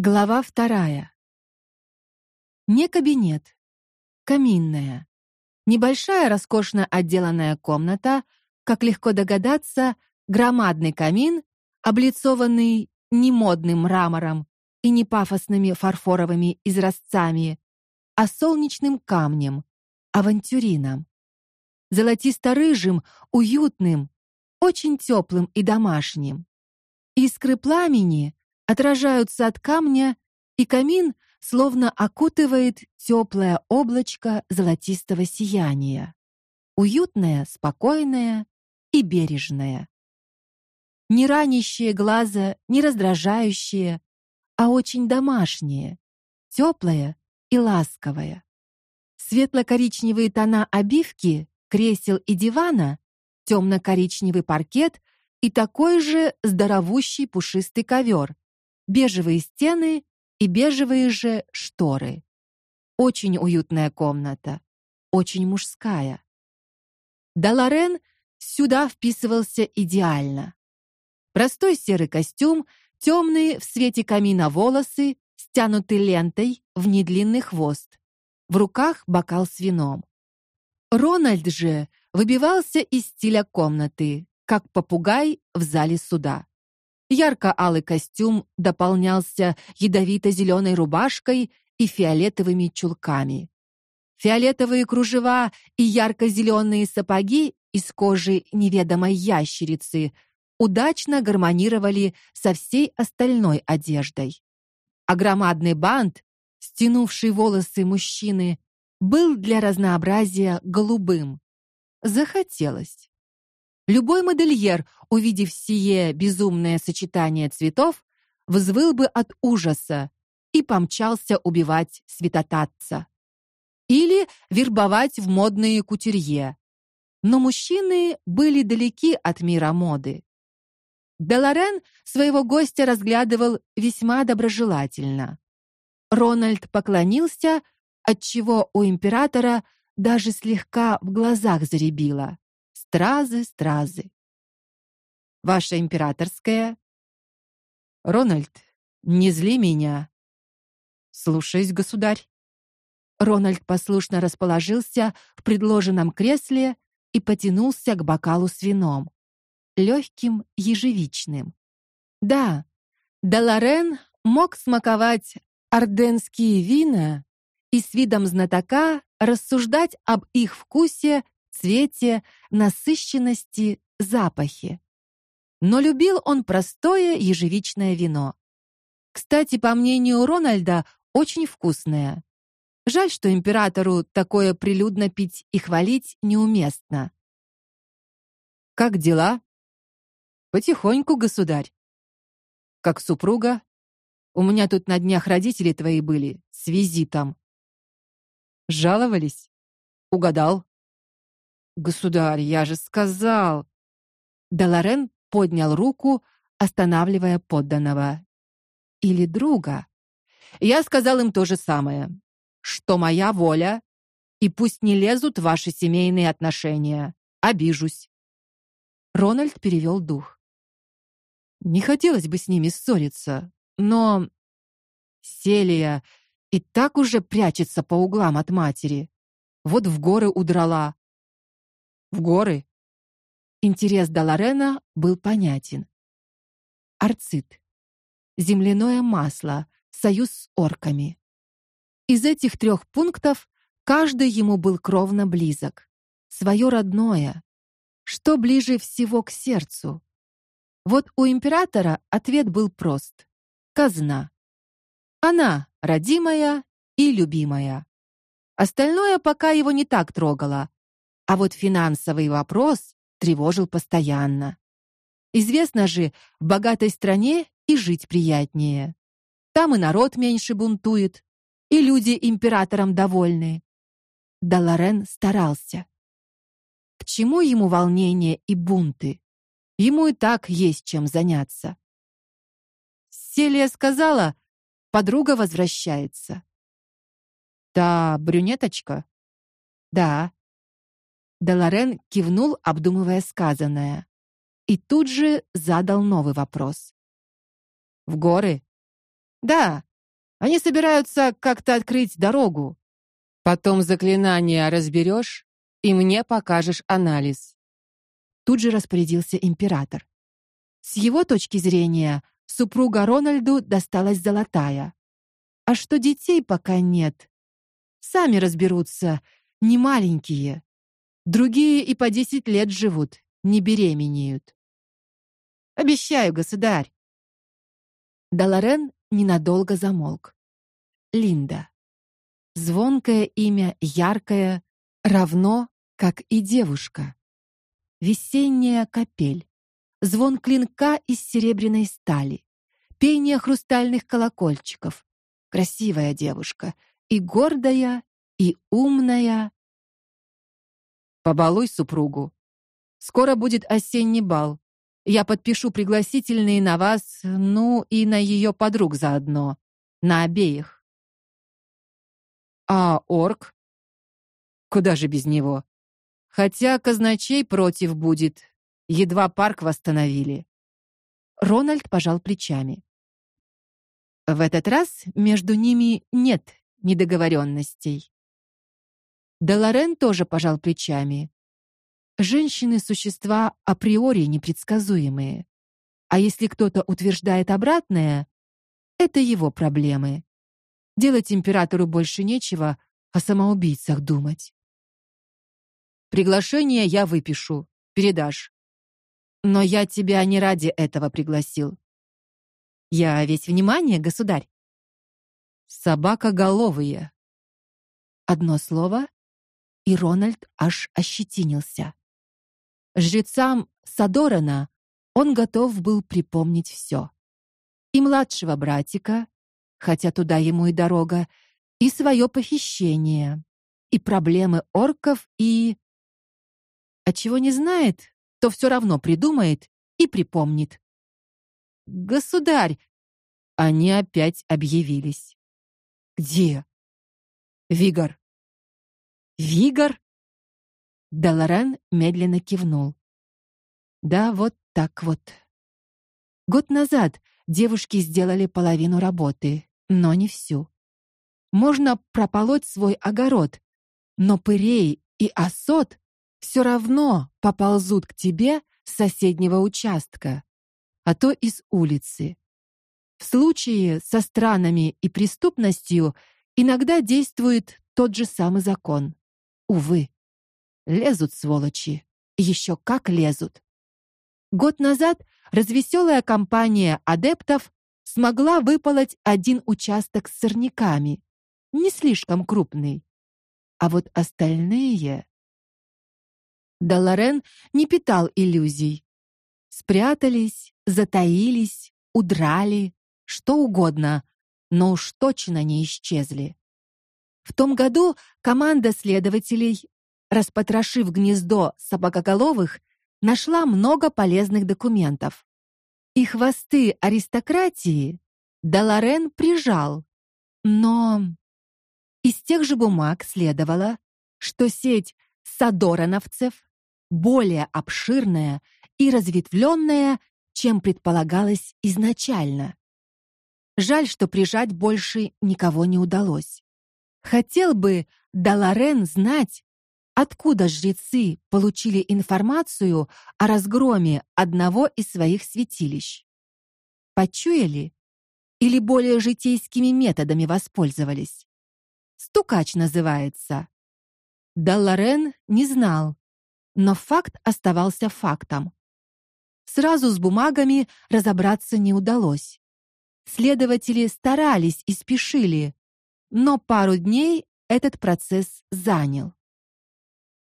Глава вторая. Не кабинет, каминная. Небольшая роскошно отделанная комната, как легко догадаться, громадный камин, облицованный не модным мрамором и не пафосными фарфоровыми изразцами, а солнечным камнем, авантюрином. Золотисто-рыжим, уютным, очень теплым и домашним. Искры пламени отражаются от камня, и камин словно окутывает теплое облачко золотистого сияния. Уютное, спокойное и бережное. Не ранящее глаза, не раздражающее, а очень домашнее, теплое и ласковое. Светло-коричневые тона обивки кресел и дивана, темно-коричневый паркет и такой же здоровущий пушистый ковер, бежевые стены и бежевые же шторы. Очень уютная комната, очень мужская. Даларен сюда вписывался идеально. Простой серый костюм, темные в свете камина волосы, стянуты лентой в недлинный хвост. В руках бокал с вином. Рональд же выбивался из стиля комнаты, как попугай в зале суда. Ярко-алый костюм дополнялся ядовито зеленой рубашкой и фиолетовыми чулками. Фиолетовые кружева и ярко зеленые сапоги из кожи неведомой ящерицы удачно гармонировали со всей остальной одеждой. А громадный бант, стянувший волосы мужчины, был для разнообразия голубым. Захотелось. Любой модельер, увидев сие безумное сочетание цветов, взвыл бы от ужаса и помчался убивать святотатца или вербовать в модные кутюрье. Но мужчины были далеки от мира моды. Деларен своего гостя разглядывал весьма доброжелательно. Рональд поклонился, отчего у императора даже слегка в глазах заребило. Стразы, стразы. Ваша императорская Рональд, не зли меня. Слушаюсь, государь. Рональд послушно расположился в предложенном кресле и потянулся к бокалу с вином, легким ежевичным. Да, Даларен мог смаковать орденские вина и с видом знатока рассуждать об их вкусе цвете, насыщенности, запахе. Но любил он простое ежевичное вино. Кстати, по мнению Рональда, очень вкусное. Жаль, что императору такое прилюдно пить и хвалить неуместно. Как дела? Потихоньку, государь. Как супруга? У меня тут на днях родители твои были с визитом. Жаловались? Угадал. Государь, я же сказал. Деларен поднял руку, останавливая подданного. Или друга. Я сказал им то же самое, что моя воля, и пусть не лезут ваши семейные отношения. Обижусь. Рональд перевел дух. Не хотелось бы с ними ссориться, но Селия и так уже прячется по углам от матери. Вот в горы удрала, в горы. Интерес Даларена был понятен. Арцит. Земляное масло, союз с орками. Из этих трех пунктов каждый ему был кровно близок. Свое родное, что ближе всего к сердцу. Вот у императора ответ был прост: казна. Она родимая и любимая. Остальное пока его не так трогало, а вот финансовый вопрос тревожил постоянно. Известно же, в богатой стране и жить приятнее. Там и народ меньше бунтует, и люди императором довольны. Даларен старался. К чему ему волнение и бунты? Ему и так есть чем заняться. Селия сказала, подруга возвращается. Да, брюнеточка. Да. Деларен кивнул, обдумывая сказанное, и тут же задал новый вопрос. В горы? Да, Они собираются как-то открыть дорогу. Потом заклинание разберешь и мне покажешь анализ. Тут же распорядился император. С его точки зрения, супруга Рональду досталась золотая. А что детей пока нет, сами разберутся, не маленькие. Другие и по десять лет живут, не беременеют. Обещаю, государь. Даларен ненадолго замолк. Линда. Звонкое имя, яркое, равно как и девушка. Весенняя капель. Звон клинка из серебряной стали. Пение хрустальных колокольчиков. Красивая девушка, и гордая, и умная. Побалуй супругу. Скоро будет осенний бал. Я подпишу пригласительные на вас, ну и на ее подруг заодно, на обеих. А орк? Куда же без него? Хотя казначей против будет. Едва парк восстановили. Рональд пожал плечами. В этот раз между ними нет недоговоренностей. Деларен тоже пожал плечами. Женщины существа априори непредсказуемые. А если кто-то утверждает обратное, это его проблемы. Делать императору больше нечего, о самоубийцах думать. Приглашение я выпишу, передашь. Но я тебя не ради этого пригласил. Я весь внимание, государь. Собака головые. Одно слово, и Рональд аж ощетинился. Жрецам Садорана он готов был припомнить все. И младшего братика, хотя туда ему и дорога, и свое похищение, и проблемы орков, и а чего не знает, то все равно придумает и припомнит. Государь, они опять объявились. Где? Вигор. Вигор? Даларан медленно кивнул. Да, вот так вот. Год назад девушки сделали половину работы, но не всю. Можно прополоть свой огород, но пырей и осот все равно поползут к тебе с соседнего участка, а то из улицы. В случае со странами и преступностью иногда действует тот же самый закон. Увы. Лезут сволочи. Еще как лезут. Год назад развеселая компания адептов смогла выполоть один участок с сорняками, не слишком крупный. А вот остальные Даларен не питал иллюзий. Спрятались, затаились, удрали, что угодно, но уж точно не исчезли. В том году команда следователей распотрошив гнездо собакоголовых, нашла много полезных документов. И хвосты аристократии Даларен прижал. Но из тех же бумаг следовало, что сеть садорановцев более обширная и разветвленная, чем предполагалось изначально. Жаль, что прижать больше никого не удалось. Хотел бы Даларен знать, Откуда жрецы получили информацию о разгроме одного из своих святилищ? Почуяли или более житейскими методами воспользовались? Стукач называется. Далларен не знал, но факт оставался фактом. Сразу с бумагами разобраться не удалось. Следователи старались и спешили, но пару дней этот процесс занял.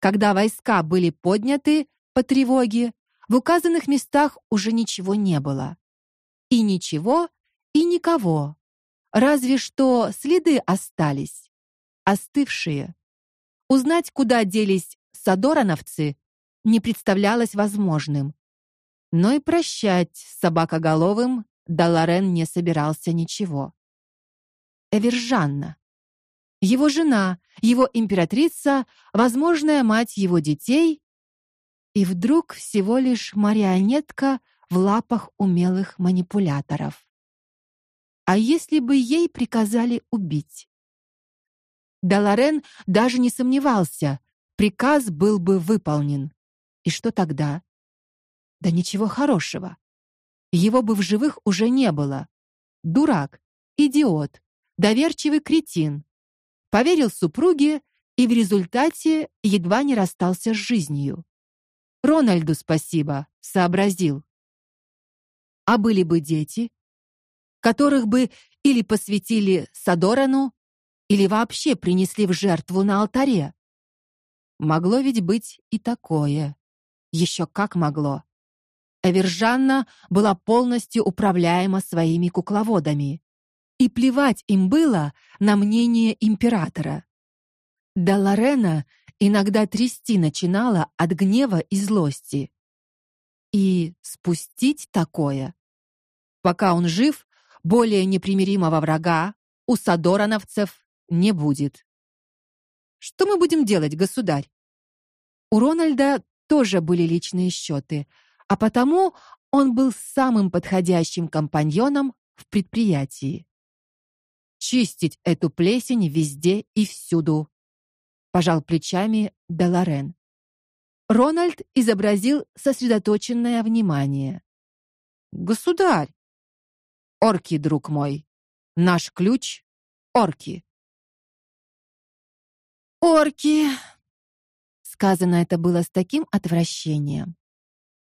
Когда войска были подняты по тревоге, в указанных местах уже ничего не было. И ничего, и никого. Разве что следы остались, остывшие. Узнать, куда делись садорановцы, не представлялось возможным. Но и прощать собакоголовым Даларен не собирался ничего. Эвержанна его жена, его императрица, возможная мать его детей, и вдруг всего лишь марионетка в лапах умелых манипуляторов. А если бы ей приказали убить? Даларен даже не сомневался, приказ был бы выполнен. И что тогда? Да ничего хорошего. Его бы в живых уже не было. Дурак, идиот, доверчивый кретин. Поверил супруге и в результате едва не расстался с жизнью. Рональду спасибо, сообразил. А были бы дети, которых бы или посвятили Садорану, или вообще принесли в жертву на алтаре. Могло ведь быть и такое. Еще как могло. Эвержанна была полностью управляема своими кукловодами, и плевать им было на мнение императора. Да Лорена иногда трясти начинала от гнева и злости. И спустить такое, пока он жив, более непримиримого врага у садорановцев не будет. Что мы будем делать, государь? У Рональда тоже были личные счеты, а потому он был самым подходящим компаньоном в предприятии. Чистить эту плесень везде и всюду, пожал плечами Деларен. Рональд изобразил сосредоточенное внимание. Государь, орки, друг мой. Наш ключ орки. Орки. Сказано это было с таким отвращением.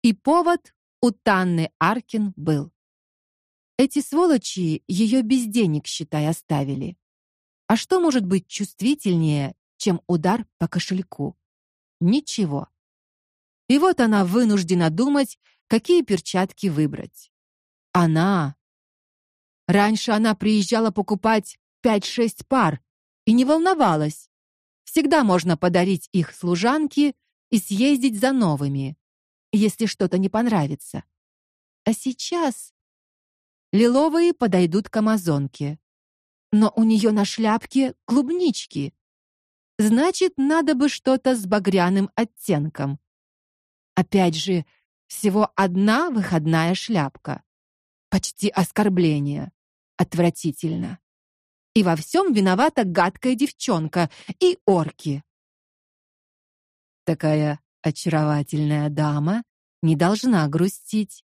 И повод у Танны Аркин был. Эти сволочи ее без денег, считай, оставили. А что может быть чувствительнее, чем удар по кошельку? Ничего. И вот она вынуждена думать, какие перчатки выбрать. Она Раньше она приезжала покупать 5-6 пар и не волновалась. Всегда можно подарить их служанке и съездить за новыми, если что-то не понравится. А сейчас лиловые подойдут к амазонке. Но у нее на шляпке клубнички. Значит, надо бы что-то с багряным оттенком. Опять же, всего одна выходная шляпка. Почти оскорбление. Отвратительно. И во всем виновата гадкая девчонка и орки. Такая очаровательная дама не должна грустить.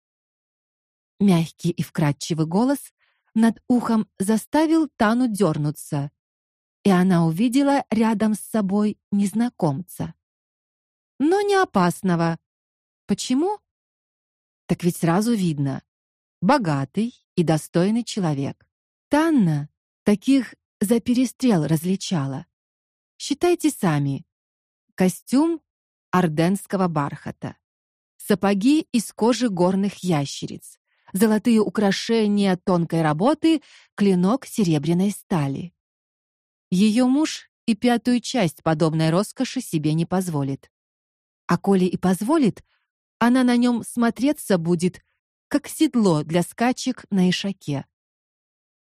Мягкий и вкрадчивый голос над ухом заставил Тану дернуться, и она увидела рядом с собой незнакомца. Но не опасного. Почему? Так ведь сразу видно. Богатый и достойный человек. Танна таких за перестрел различала. Считайте сами. Костюм орденского бархата, сапоги из кожи горных ящериц, золотые украшения тонкой работы, клинок серебряной стали. Ее муж и пятую часть подобной роскоши себе не позволит. А коли и позволит, она на нем смотреться будет как седло для скачек на ишаке.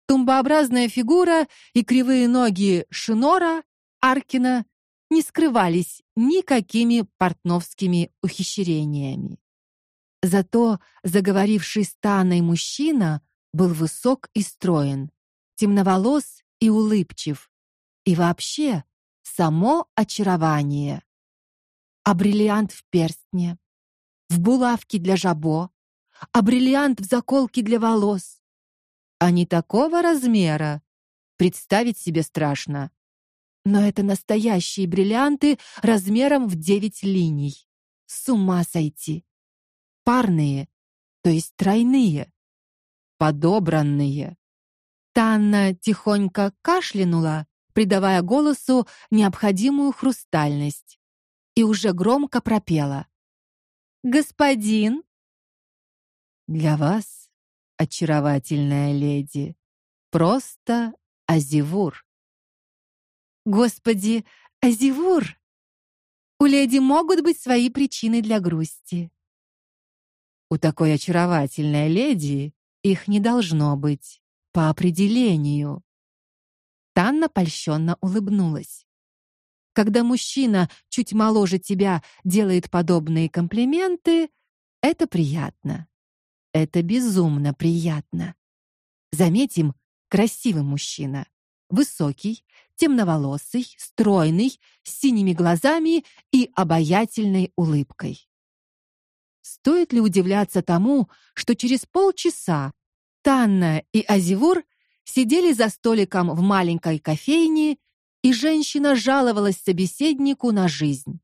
Тумбообразная фигура и кривые ноги Шинора Аркина не скрывались никакими портновскими ухищрениями. Зато заговоривший с Таной мужчина был высок и строен, темноволос и улыбчив, и вообще само очарование. А бриллиант в перстне, в булавке для жабо, а бриллиант в заколке для волос. Они такого размера, представить себе страшно. Но это настоящие бриллианты размером в девять линий. С ума сойти. Парные, то есть тройные, подобранные. Танна тихонько кашлянула, придавая голосу необходимую хрустальность, и уже громко пропела: "Господин, для вас, очаровательная леди, просто Азивур. Господи, Азивур. У леди могут быть свои причины для грусти. У такой очаровательной леди их не должно быть по определению. Танна польщенно улыбнулась. Когда мужчина чуть моложе тебя делает подобные комплименты, это приятно. Это безумно приятно. Заметим, красивый мужчина. Высокий, темноволосый, стройный, с синими глазами и обаятельной улыбкой. Стоит ли удивляться тому, что через полчаса Танна и Азивур сидели за столиком в маленькой кофейне, и женщина жаловалась собеседнику на жизнь.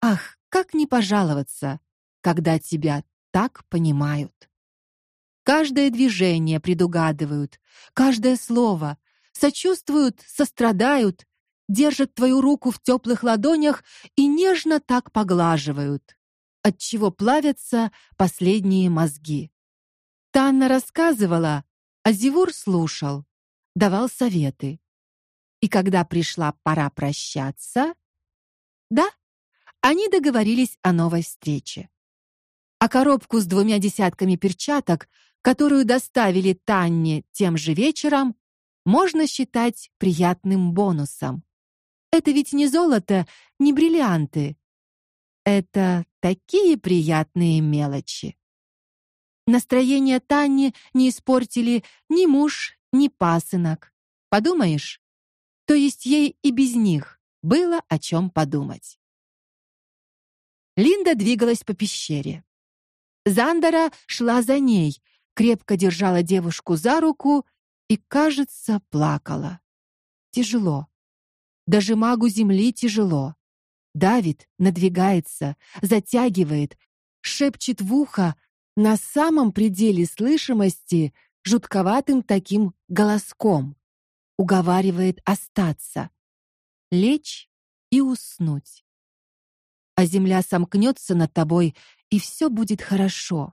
Ах, как не пожаловаться, когда тебя так понимают. Каждое движение предугадывают, каждое слово, сочувствуют, сострадают, держат твою руку в теплых ладонях и нежно так поглаживают, от чего плавятся последние мозги. Танна рассказывала, а Зивур слушал, давал советы. И когда пришла пора прощаться, да, они договорились о новой встрече. А коробку с двумя десятками перчаток, которую доставили Танне тем же вечером, можно считать приятным бонусом. Это ведь не золото, не бриллианты. Это такие приятные мелочи. Настроение Тани не испортили ни муж, ни пасынок. Подумаешь, то есть ей и без них было о чем подумать. Линда двигалась по пещере. Зандера шла за ней, крепко держала девушку за руку и, кажется, плакала. Тяжело. Даже магу земли тяжело. Давид надвигается, затягивает, шепчет в ухо на самом пределе слышимости жутковатым таким голоском, уговаривает остаться, лечь и уснуть. А земля сомкнется над тобой и все будет хорошо.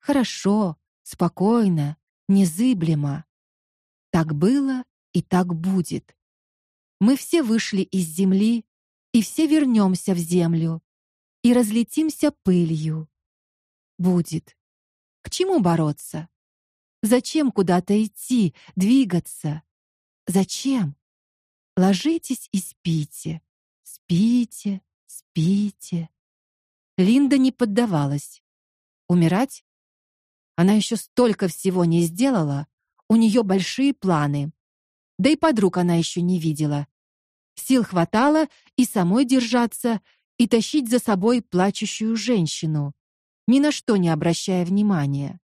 Хорошо, спокойно, незыблемо. Так было и так будет. Мы все вышли из земли, и все вернемся в землю, и разлетимся пылью. Будет. К чему бороться? Зачем куда-то идти, двигаться? Зачем? Ложитесь и спите. Спите, спите. Линда не поддавалась. Умирать? Она еще столько всего не сделала, у нее большие планы. Да и подруг она еще не видела. Сил хватало и самой держаться, и тащить за собой плачущую женщину, ни на что не обращая внимания.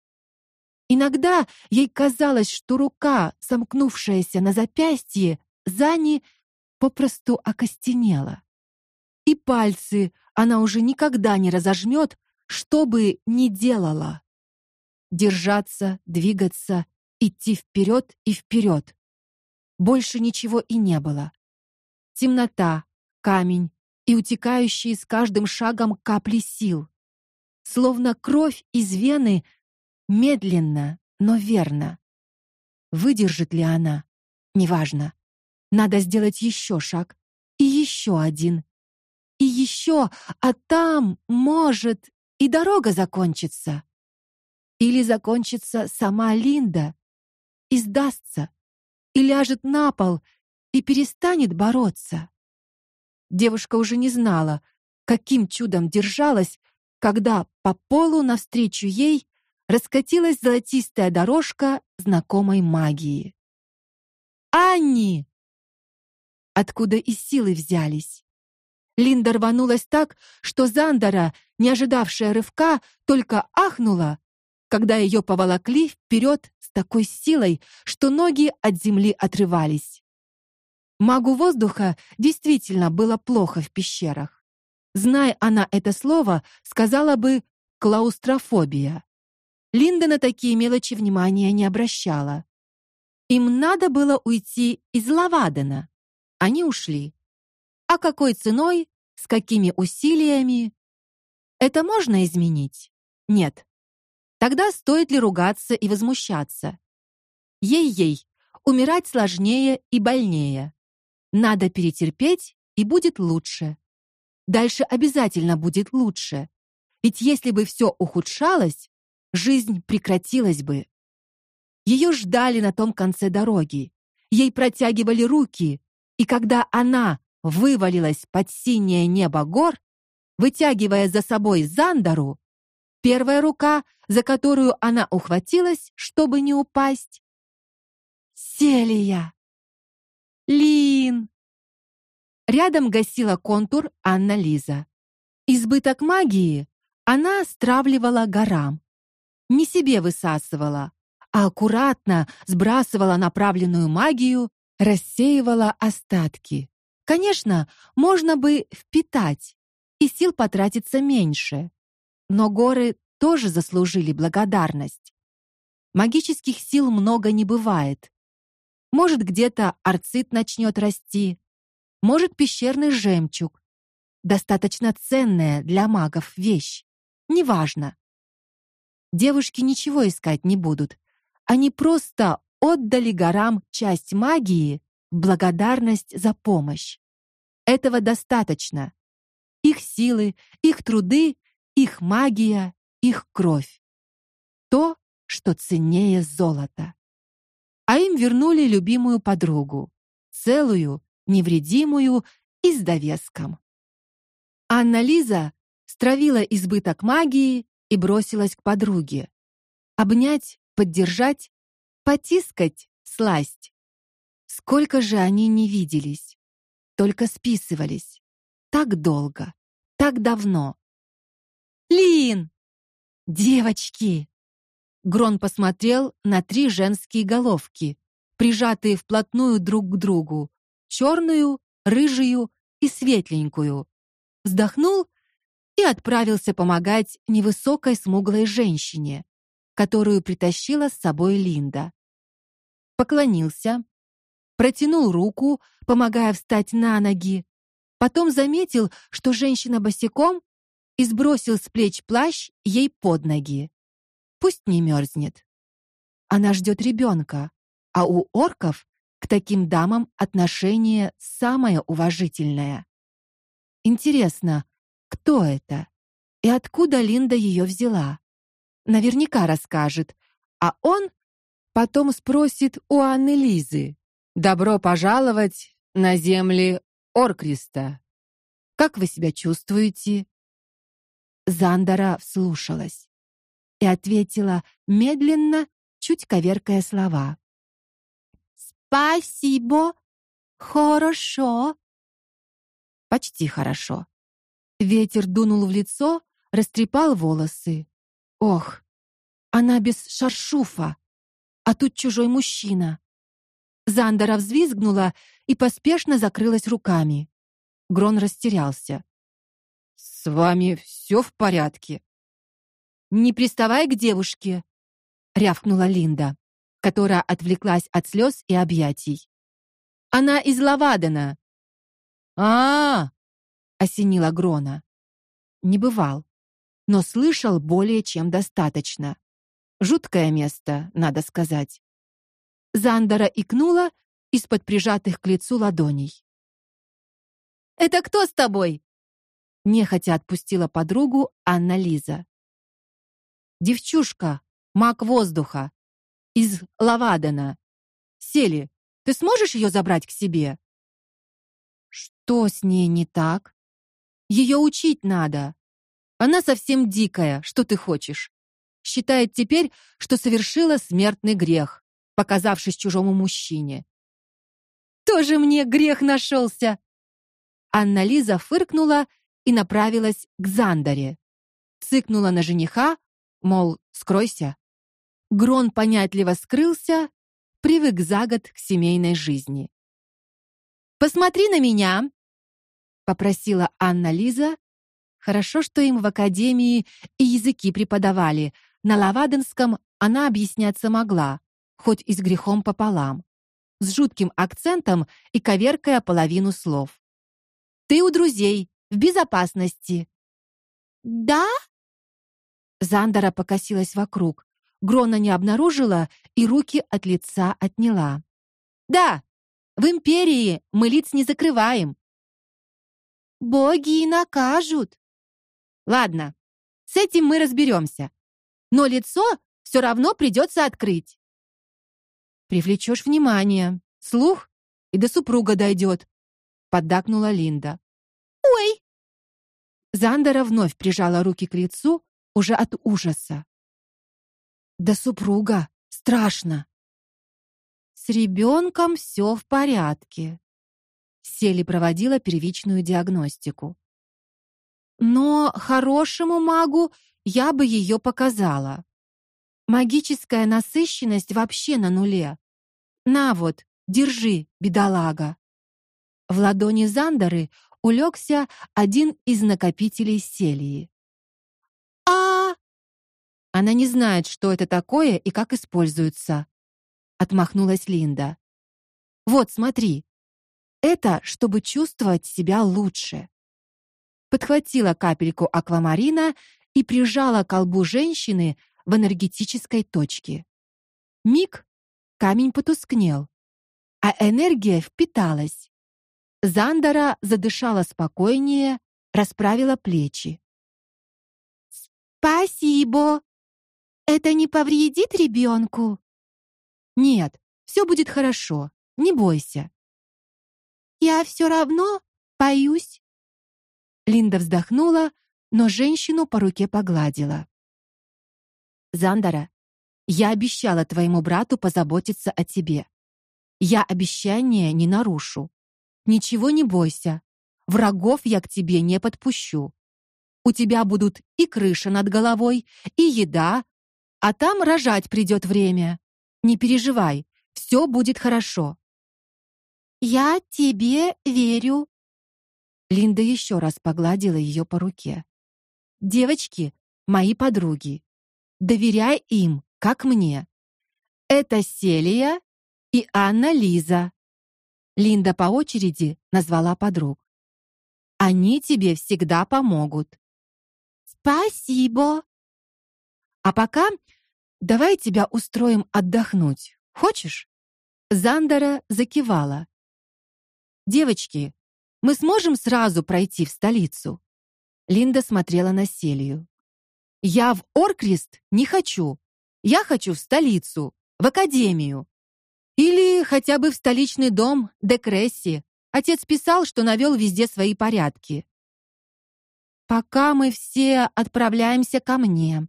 Иногда ей казалось, что рука, сомкнувшаяся на запястье Зани, попросту окостенела. И пальцы она уже никогда не разожмет, что бы ни делала. Держаться, двигаться, идти вперед и вперед. Больше ничего и не было. Темнота, камень и утекающие с каждым шагом капли сил. Словно кровь из вены медленно, но верно. Выдержит ли она? Неважно. Надо сделать еще шаг и еще один и еще, а там, может, и дорога закончится. Или закончится сама Линда и сдастся, и ляжет на пол и перестанет бороться. Девушка уже не знала, каким чудом держалась, когда по полу навстречу ей раскатилась золотистая дорожка знакомой магии. Анни! Откуда и силы взялись? Линда рванулась так, что Зандера, не ожидавшая рывка, только ахнула, когда ее поволокли вперед с такой силой, что ноги от земли отрывались. Магу воздуха действительно было плохо в пещерах. Зная она это слово, сказала бы клаустрофобия. Линда на такие мелочи внимания не обращала. Им надо было уйти из Лавадена. Они ушли. А какой ценой, с какими усилиями? Это можно изменить? Нет. Тогда стоит ли ругаться и возмущаться? Ей-ей, умирать сложнее и больнее. Надо перетерпеть, и будет лучше. Дальше обязательно будет лучше. Ведь если бы все ухудшалось, жизнь прекратилась бы. Ее ждали на том конце дороги. Ей протягивали руки, и когда она вывалилась под синее небо гор, вытягивая за собой Зандару, первая рука, за которую она ухватилась, чтобы не упасть, Селия. Рядом гасила контур Анна Лиза. Избыток магии она стравливала горам. Не себе высасывала, а аккуратно сбрасывала направленную магию, рассеивала остатки. Конечно, можно бы впитать, и сил потратиться меньше. Но горы тоже заслужили благодарность. Магических сил много не бывает. Может, где-то арцит начнет расти, может, пещерный жемчуг. Достаточно ценная для магов вещь. Неважно. Девушки ничего искать не будут. Они просто отдали горам часть магии в благодарность за помощь. Этого достаточно. Их силы, их труды, их магия, их кровь. То, что ценнее золота. А им вернули любимую подругу, целую, невредимую и с довеском. Анна Лиза стравила избыток магии и бросилась к подруге. Обнять, поддержать, потискать, сласть. Сколько же они не виделись, только списывались. Так долго, так давно. Лин! Девочки! Грон посмотрел на три женские головки, прижатые вплотную друг к другу, черную, рыжую и светленькую. Вздохнул и отправился помогать невысокой смуглой женщине, которую притащила с собой Линда. Поклонился, протянул руку, помогая встать на ноги. Потом заметил, что женщина босиком и сбросил с плеч плащ ей под ноги. Пусть не мерзнет. Она ждет ребенка, а у орков к таким дамам отношение самое уважительное. Интересно, кто это? И откуда Линда ее взяла? Наверняка расскажет, а он потом спросит у Анны Лизы. Добро пожаловать на земли Оркриста. Как вы себя чувствуете? Зандара вслушалась и ответила медленно, чуть коверкая слова. Спасибо. Хорошо. Почти хорошо. Ветер дунул в лицо, растрепал волосы. Ох, она без шаршуфа, а тут чужой мужчина. Зандера взвизгнула и поспешно закрылась руками. Грон растерялся. С вами все в порядке? Не приставай к девушке, рявкнула Линда которая отвлеклась от слез и объятий. Она из Лавадена. А, осенила Грона. Не бывал, но слышал более чем достаточно. Жуткое место, надо сказать. Зандера икнула из-под прижатых к лицу ладоней. Это кто с тобой? Нехотя отпустила подругу Анна Лиза. Девчушка, маг воздуха, из Лавадена. Сели, ты сможешь ее забрать к себе? Что с ней не так? Ее учить надо. Она совсем дикая, что ты хочешь? Считает теперь, что совершила смертный грех, показавшись чужому мужчине. Тоже мне грех нашелся!» Анна Лиза фыркнула и направилась к Зандаре. Цыкнула на жениха, мол, скройся. Грон понятливо скрылся, привык за год к семейной жизни. Посмотри на меня, попросила Анна Лиза. Хорошо, что им в академии и языки преподавали. На лаваденском она объясняться могла, хоть и с грехом пополам, с жутким акцентом и коверкая половину слов. Ты у друзей, в безопасности. Да? Зандера покосилась вокруг. Грона не обнаружила и руки от лица отняла. Да, в империи мы лиц не закрываем. Боги и накажут. Ладно, с этим мы разберемся. Но лицо все равно придется открыть. Привлечешь внимание, слух и до супруга дойдет», — поддакнула Линда. Ой. Зандера вновь прижала руки к лицу уже от ужаса. Да супруга, страшно. С ребенком все в порядке. Сели проводила первичную диагностику. Но хорошему магу я бы ее показала. Магическая насыщенность вообще на нуле. На вот, держи, бедолага. В ладони Зандары улегся один из накопителей селии. Она не знает, что это такое и как используется, отмахнулась Линда. Вот, смотри. Это чтобы чувствовать себя лучше. Подхватила капельку аквамарина и прижала к колбу женщины в энергетической точке. Миг камень потускнел, а энергия впиталась. Зандара задышала спокойнее, расправила плечи. Спасибо. Это не повредит ребенку?» Нет, все будет хорошо. Не бойся. Я все равно боюсь. Линда вздохнула, но женщину по руке погладила. Зандара, я обещала твоему брату позаботиться о тебе. Я обещание не нарушу. Ничего не бойся. Врагов я к тебе не подпущу. У тебя будут и крыша над головой, и еда, а там рожать придет время. Не переживай, все будет хорошо. Я тебе верю. Линда еще раз погладила ее по руке. Девочки, мои подруги. Доверяй им, как мне. Это Селия и Анна Лиза. Линда по очереди назвала подруг. Они тебе всегда помогут. Спасибо. А пока давай тебя устроим отдохнуть. Хочешь? Зандера закивала. Девочки, мы сможем сразу пройти в столицу. Линда смотрела на Селию. Я в Оркрест не хочу. Я хочу в столицу, в академию. Или хотя бы в столичный дом Декресси. Отец писал, что навел везде свои порядки. Пока мы все отправляемся ко мне,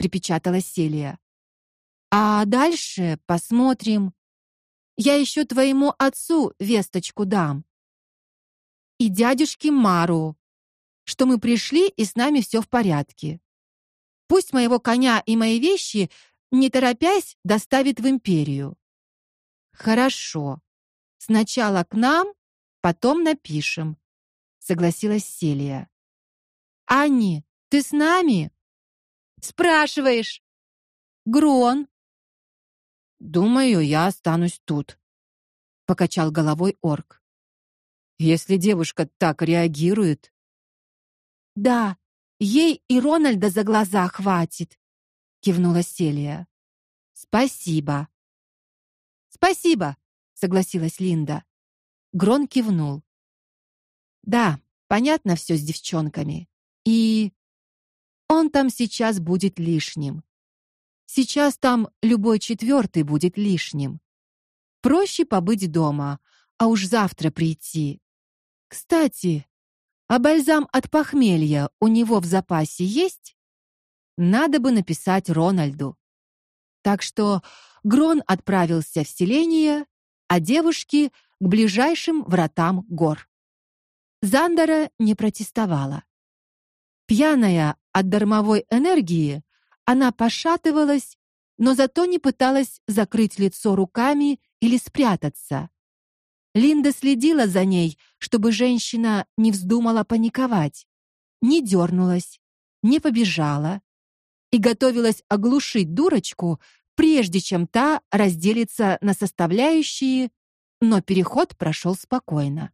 припечатала Селия. А дальше посмотрим. Я еще твоему отцу весточку дам. И дядюшке Мару, что мы пришли и с нами все в порядке. Пусть моего коня и мои вещи, не торопясь, доставит в империю. Хорошо. Сначала к нам, потом напишем, согласилась Селия. Анни, ты с нами? Спрашиваешь? Грон. Думаю, я останусь тут, покачал головой орк. Если девушка так реагирует, Да, ей и Рональда за глаза хватит, кивнула Селия. Спасибо. Спасибо, согласилась Линда. Грон кивнул. Да, понятно все с девчонками. И он там сейчас будет лишним. Сейчас там любой четвертый будет лишним. Проще побыть дома, а уж завтра прийти. Кстати, а бальзам от похмелья у него в запасе есть? Надо бы написать Рональду. Так что Грон отправился в селение, а девушки к ближайшим вратам гор. Зандера не протестовала. Пьяная от дармовой энергии, она пошатывалась, но зато не пыталась закрыть лицо руками или спрятаться. Линда следила за ней, чтобы женщина не вздумала паниковать, не дернулась, не побежала и готовилась оглушить дурочку, прежде чем та разделится на составляющие, но переход прошел спокойно.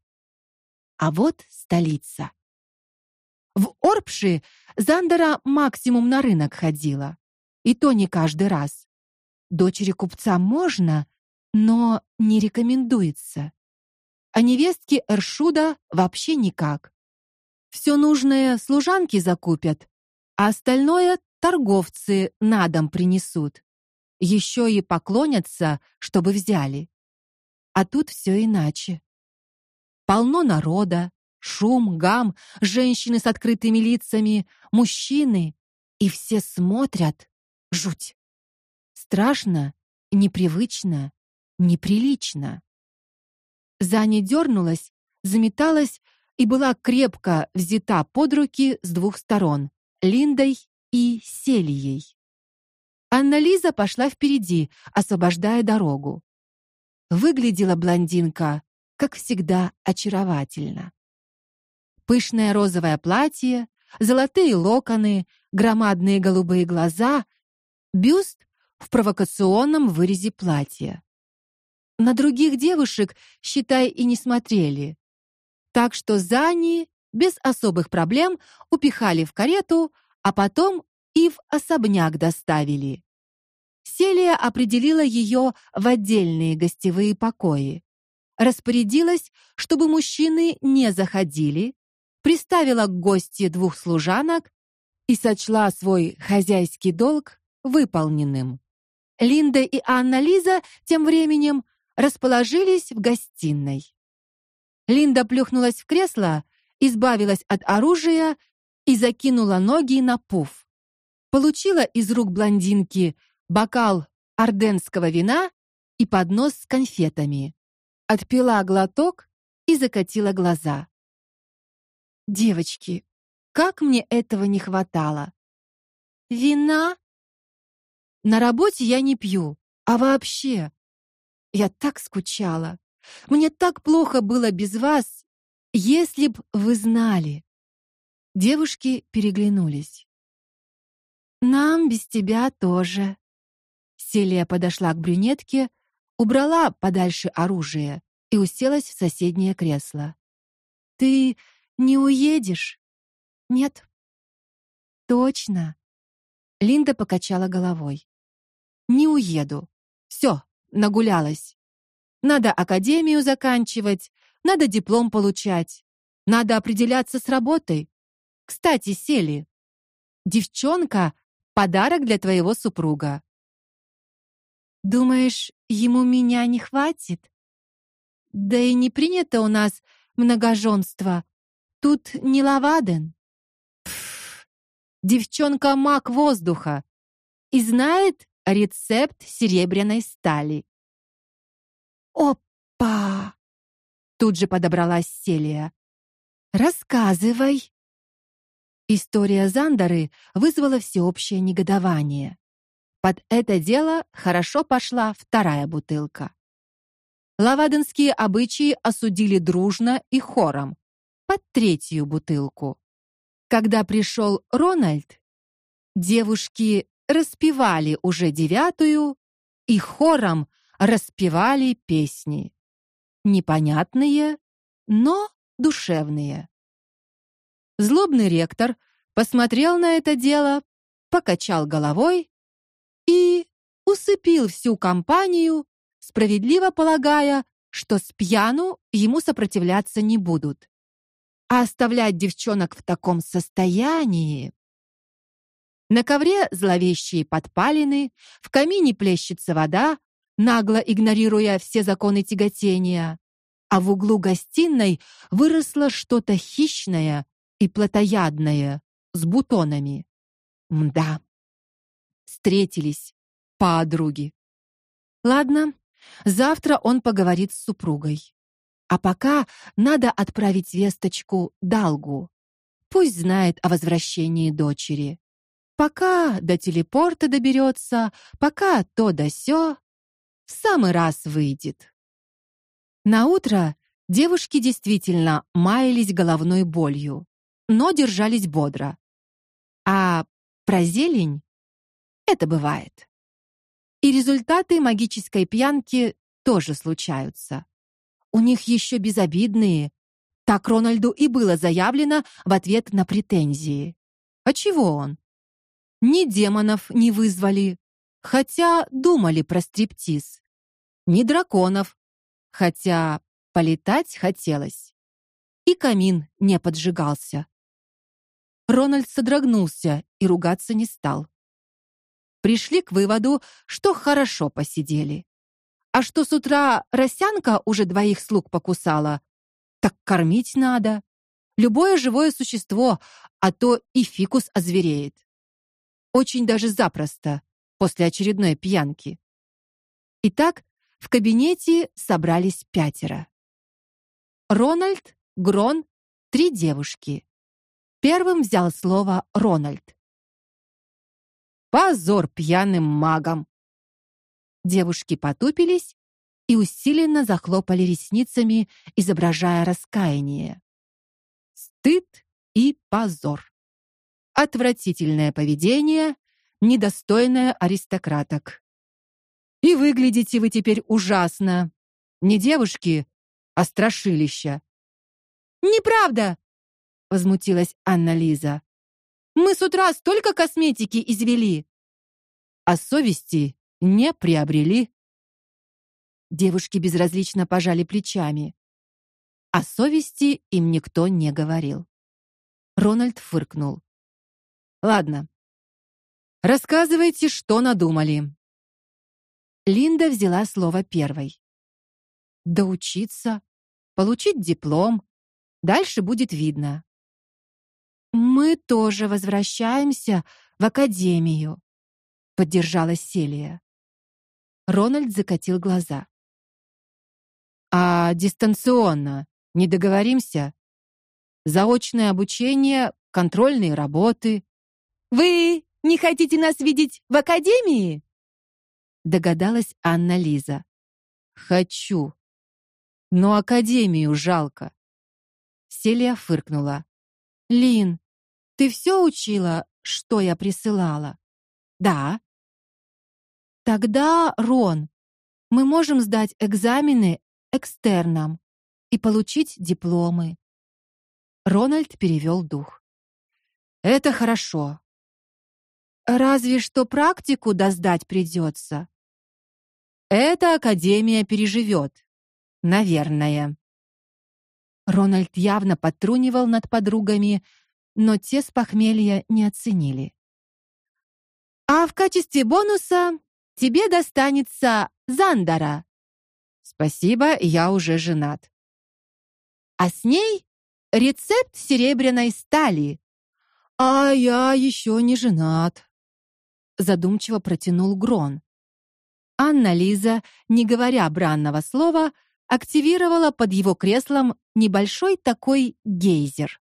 А вот столица. В Орпши Зандера максимум на рынок ходила, и то не каждый раз. Дочери купца можно, но не рекомендуется. А невестки Эршуда вообще никак. Все нужное служанки закупят, а остальное торговцы на дом принесут еще и поклонятся, чтобы взяли. А тут все иначе. Полно народа, шум, гам, женщины с открытыми лицами, мужчины, и все смотрят. Жуть. Страшно, непривычно неприлично. Заня дернулась, заметалась и была крепко взята под руки с двух сторон Линдой и Селией. Анна-Лиза пошла впереди, освобождая дорогу. Выглядела блондинка, как всегда, очаровательно. Пышное розовое платье, золотые локоны, громадные голубые глаза, бюст в провокационном вырезе платья. На других девушек, считай, и не смотрели. Так что Зани без особых проблем упихали в карету, а потом и в особняк доставили. Селия определила ее в отдельные гостевые покои. Распорядилась, чтобы мужчины не заходили, приставила к гости двух служанок и сочла свой хозяйский долг выполненным. Линда и Анна-Лиза тем временем расположились в гостиной. Линда плюхнулась в кресло, избавилась от оружия и закинула ноги на пуф. Получила из рук блондинки бокал орденского вина и поднос с конфетами. Отпила глоток и закатила глаза. Девочки, как мне этого не хватало. Вина? На работе я не пью, а вообще я так скучала. Мне так плохо было без вас. Если б вы знали. Девушки переглянулись. Нам без тебя тоже, Селия подошла к брюнетке, убрала подальше оружие и уселась в соседнее кресло. Ты не уедешь? Нет. Точно. Линда покачала головой. Не уеду. Все, нагулялась. Надо академию заканчивать, надо диплом получать, надо определяться с работой. Кстати, Сели, девчонка подарок для твоего супруга. Думаешь, ему меня не хватит? Да и не принято у нас многоженство. Тут не Лаваден. Пф, девчонка маг воздуха и знает рецепт серебряной стали. Опа! Тут же подобралась Селия. Рассказывай. История Зандары вызвала всеобщее негодование. Под это дело хорошо пошла вторая бутылка. Лаваденские обычаи осудили дружно и хором под третью бутылку. Когда пришел Рональд, девушки распевали уже девятую и хором распевали песни. Непонятные, но душевные. Злобный ректор посмотрел на это дело, покачал головой и усыпил всю компанию, справедливо полагая, что с пьяну ему сопротивляться не будут. А оставлять девчонок в таком состоянии на ковре зловещие подпалины, в камине плещется вода, нагло игнорируя все законы тяготения, а в углу гостиной выросло что-то хищное и плотоядное с бутонами. Мда встретились подруги. Ладно, завтра он поговорит с супругой. А пока надо отправить весточку Далгу. Пусть знает о возвращении дочери. Пока до телепорта доберется, пока то да сё, в самый раз выйдет. На утро девушки действительно маялись головной болью, но держались бодро. А про зелень это бывает. И результаты магической пьянки тоже случаются. У них еще безобидные. Так Рональду и было заявлено в ответ на претензии. А чего он? Ни демонов не вызвали, хотя думали про стриптиз. Ни драконов, хотя полетать хотелось. И камин не поджигался. Рональд содрогнулся и ругаться не стал пришли к выводу, что хорошо посидели. А что с утра росянка уже двоих слуг покусала, так кормить надо. Любое живое существо, а то и фикус озвереет. Очень даже запросто после очередной пьянки. Итак, в кабинете собрались пятеро. Рональд, Грон, три девушки. Первым взял слово Рональд. Позор пьяным магам. Девушки потупились и усиленно захлопали ресницами, изображая раскаяние. Стыд и позор. Отвратительное поведение, недостойное аристократок. И выглядите вы теперь ужасно. Не девушки, а страшилища. Неправда, возмутилась Анна Лиза. Мы с утра столько косметики извели, а совести не приобрели. Девушки безразлично пожали плечами. О совести им никто не говорил. Рональд фыркнул. Ладно. Рассказывайте, что надумали. Линда взяла слово первой. Доучиться, получить диплом, дальше будет видно. Мы тоже возвращаемся в академию, поддержала Селия. Рональд закатил глаза. А дистанционно не договоримся? Заочное обучение, контрольные работы. Вы не хотите нас видеть в академии? догадалась Анна Лиза. Хочу. Но академию жалко. Селия фыркнула. Лин, ты все учила, что я присылала? Да. Тогда, Рон, мы можем сдать экзамены экстерном и получить дипломы. Рональд перевел дух. Это хорошо. Разве что практику доздать придется. Эта академия переживет. Наверное. Рональд явно подтрунивал над подругами, но те с похмелья не оценили. А в качестве бонуса тебе достанется Зандара. Спасибо, я уже женат. А с ней рецепт серебряной стали. А я еще не женат. Задумчиво протянул Грон. Анна Лиза, не говоря бранного слова, активировала под его креслом небольшой такой гейзер.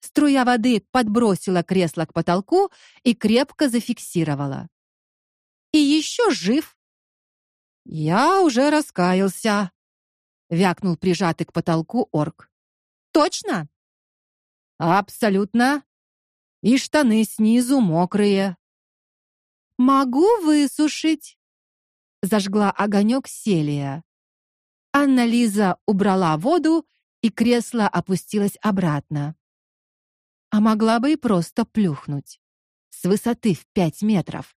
Струя воды подбросила кресло к потолку и крепко зафиксировала. И еще жив. Я уже раскаялся, вякнул прижатый к потолку орк. Точно? Абсолютно. И штаны снизу мокрые. Могу высушить зажгла огонек Селия. Анна Лиза убрала воду, и кресло опустилось обратно. А могла бы и просто плюхнуть. С высоты в пять метров.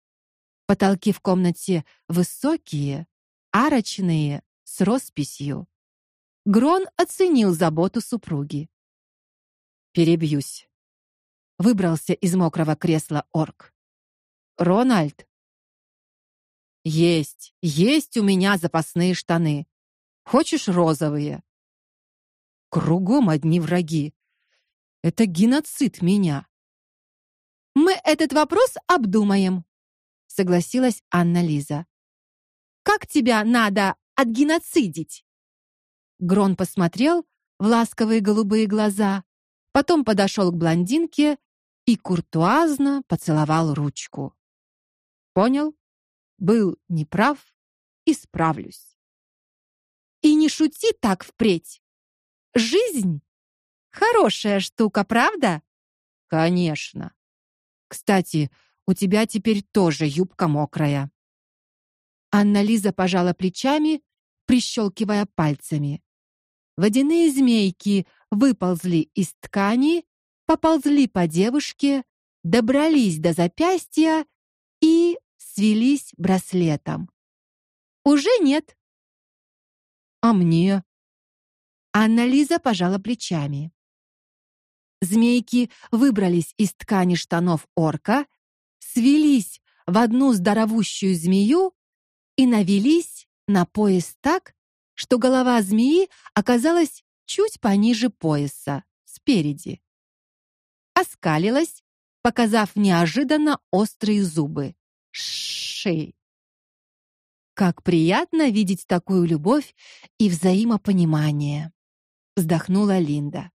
Потолки в комнате высокие, арочные, с росписью. Грон оценил заботу супруги. Перебьюсь. Выбрался из мокрого кресла орк. Рональд, есть, есть у меня запасные штаны. Хочешь розовые? Кругом одни враги. Это геноцид меня. Мы этот вопрос обдумаем, согласилась Анна Лиза. Как тебя надо отгеноцидить? Грон посмотрел в ласковые голубые глаза, потом подошел к блондинке и куртуазно поцеловал ручку. Понял? был неправ, исправлюсь. И не шути так впредь. Жизнь хорошая штука, правда? Конечно. Кстати, у тебя теперь тоже юбка мокрая. Анна Лиза пожала плечами, прищелкивая пальцами. Водяные змейки выползли из ткани, поползли по девушке, добрались до запястья и свелись браслетом. Уже нет. А мне? Анна Лиза пожала плечами. Змейки выбрались из ткани штанов орка, свелись в одну здоровущую змею и навились на пояс так, что голова змеи оказалась чуть пониже пояса, спереди. Оскалилась, показав неожиданно острые зубы шеи. Как приятно видеть такую любовь и взаимопонимание, вздохнула Линда.